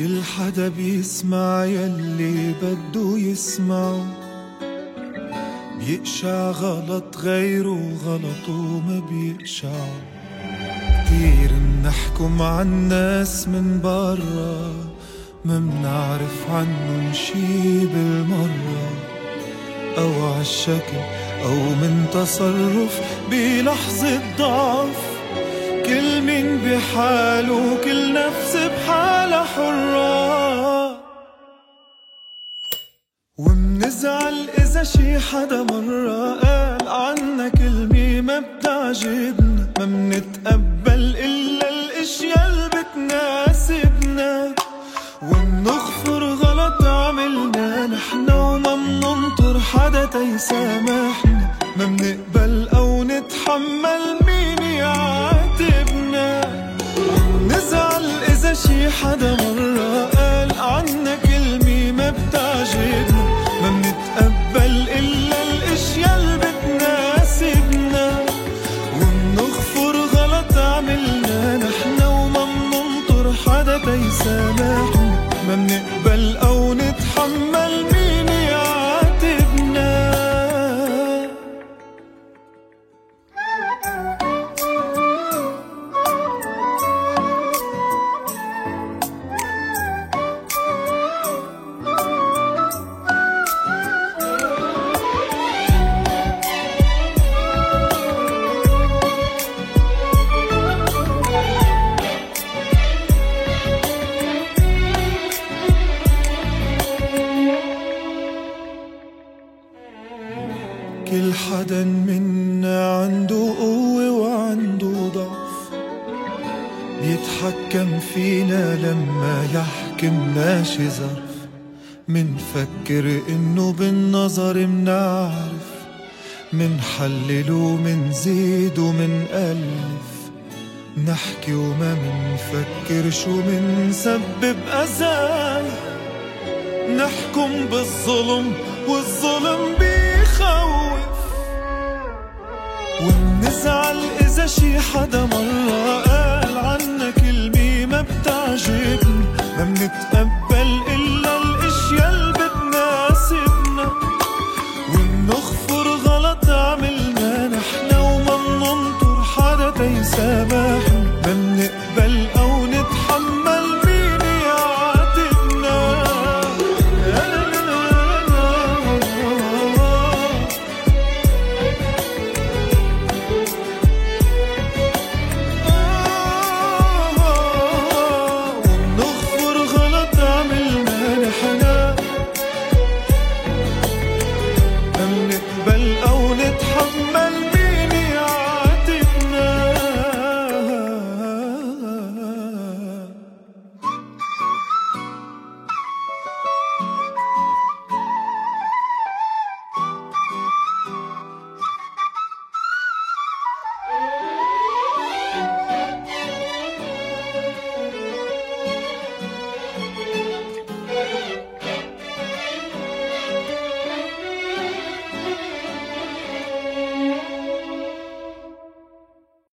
كل حدا بيسمع يلي بده يسمعه. بيقشع غلط غيره غلط وما بيقشعه كتير منحكم عالناس من برا ما منعرف عنهم شي بالمرة. أو عالشكل أو من تصرف بلحظة ضعف. كل مين بحاله كل نفس بحالها حرة. شي حدا مرة قال عنا كلمة ما بتعجبنا ما منتقبل إلا الأشياء اللي بتناسبنا. ومنغفر غلط عملنا نحنا وما مننطر حدا تيسامحنا. ما منقبل أو نتحمل مين كل حدا منا عنده قوة وعنده ضعف. بيتحكم فينا لما يحكمنا شي ظرف. منفكر إنه بالنظر منعرف. منحلل ومنزيد ومنألف. نحكي وما منفكر شو منسبب أذاي نحكم بالظلم والظلم بيخوف. بزعل إذا شي حدا مرة قال عنا كلمة ما بتعجبنا. ما بنتقبل إلا الأشياء اللي بتناسبنا. وبنغفر غلط عملنا نحنا وما بننطر حدا تيسامحنا